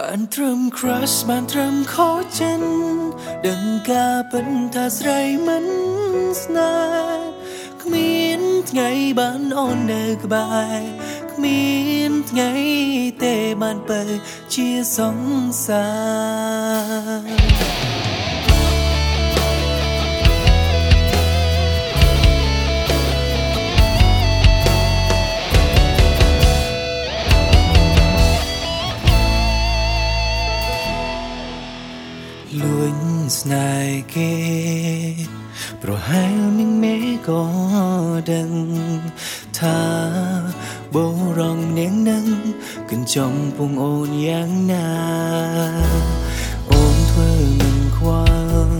បានត្រឹម crush បានត្រឹមខូចចិត្តដឹងការពិតថាស្រីមិនស្នេហ៍គ្មានថ្ងៃបានអូននៅក្បែរគ្មានថ្ងៃទេបានបើជាសង្សារ ស្នេហ៍គេ ប្រហែលមិនមេក៏ដឹងថាបរងនាងនឹងកញ្ចំពងអូនយ៉ាងណាអូនធ្វើមិនខ្វល់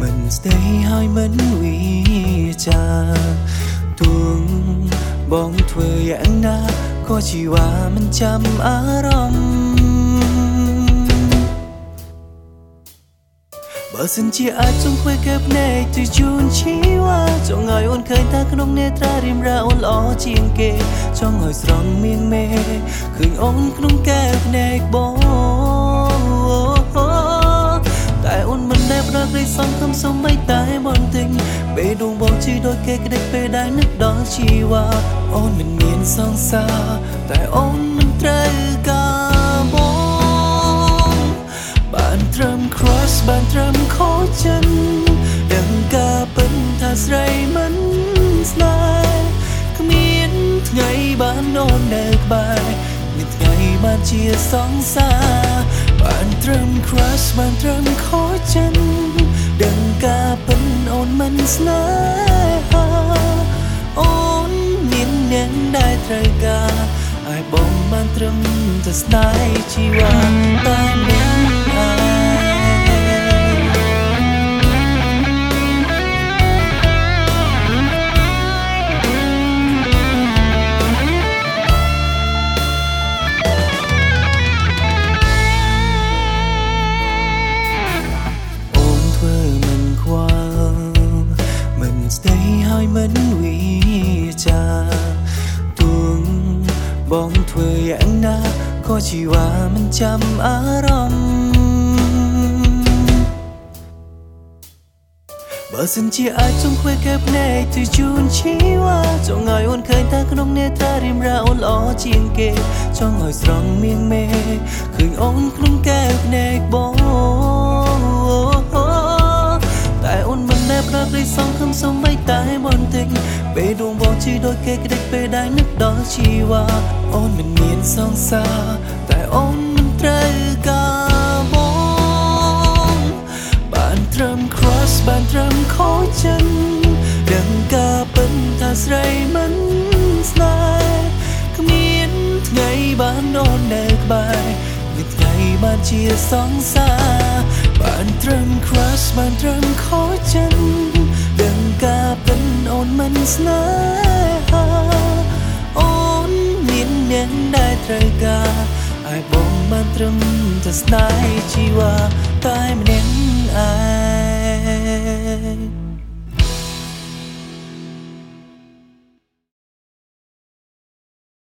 មិនស្ដីហើយមិនវិចាទួងបងធ្វើយ៉ាងណាក៏ជីវ៉ាមិនចាំអារម្មណ៍ បើសិនជាអាចចង់ខ្វែកែភ្នែកទៅជូនជីវ៉ាចង់ឲ្យអូនឃើញថាក្នុងនេត្រារៀមរាអូនល្អជាងគេចង់ឲ្យស្រង់មៀងមេឃើញអូនក្នុងកែភ្នែកបងតែអូនមិនដែលប្រករីសងខំសុំមិនតែបន្តិចពេលដួងបងជីដូចគេក្តិចពេលដែលនឹកដល់ជីវ៉ាអូនមិនមានសង្សារតែអូនមិនត្រូវការ ថាស្រីមិនស្នេហ៍គ្មានថ្ងៃបានអូននៅក្បែរមានថ្ងៃបានជាសង្សារបានត្រឹម crush បានត្រឹមខូចចិត្តដឹងការពិតអូនមិនស្នេហាអូនមានអ្នកដែលត្រូវការឲ្យបងបានត្រឹមតែស្នេហ៍ជីវ៉ាតែមិ នមិនវិចាទួងបងធ្វើយ៉ាងណាក៏ជីវ៉ាមិនចាំអារម្មណ៍បើសិនជាអាចចង់ខ្វែកែភ្នែកទៅជូនជីវ៉ាចង់ឲ្យអូនឃើញតែក្នុងនេត្រារៀមរាអូនល្អជាងគេចង់ឲ្យស្រង់មៀងមេឃើញអូនក្នុងកែវភ្នែក ពេលដួងបងជីដូចគេក្តិចពេលដែលនឹកដល់ជីវ៉ាអូនមិនមានសង្សារតែអូនមិនត្រូវការបងបានត្រឹម cross បានត្រឹមខូចចិត្តដឹងការពិតថាស្រីមិនស្នេហ៍គ្មានថ្ងៃបានអូននៅក្បែរមានថ្ងៃបានជាសង្សារបានត្រឹម crush បានត្រឹមខូចចិត្ត ស្នេហាអូនមានអ្នកដែលត្រូវការឲ្យបងបានត្រឹមតែស្នេហ៍ជីវ៉ាតែម្នាក់ឯង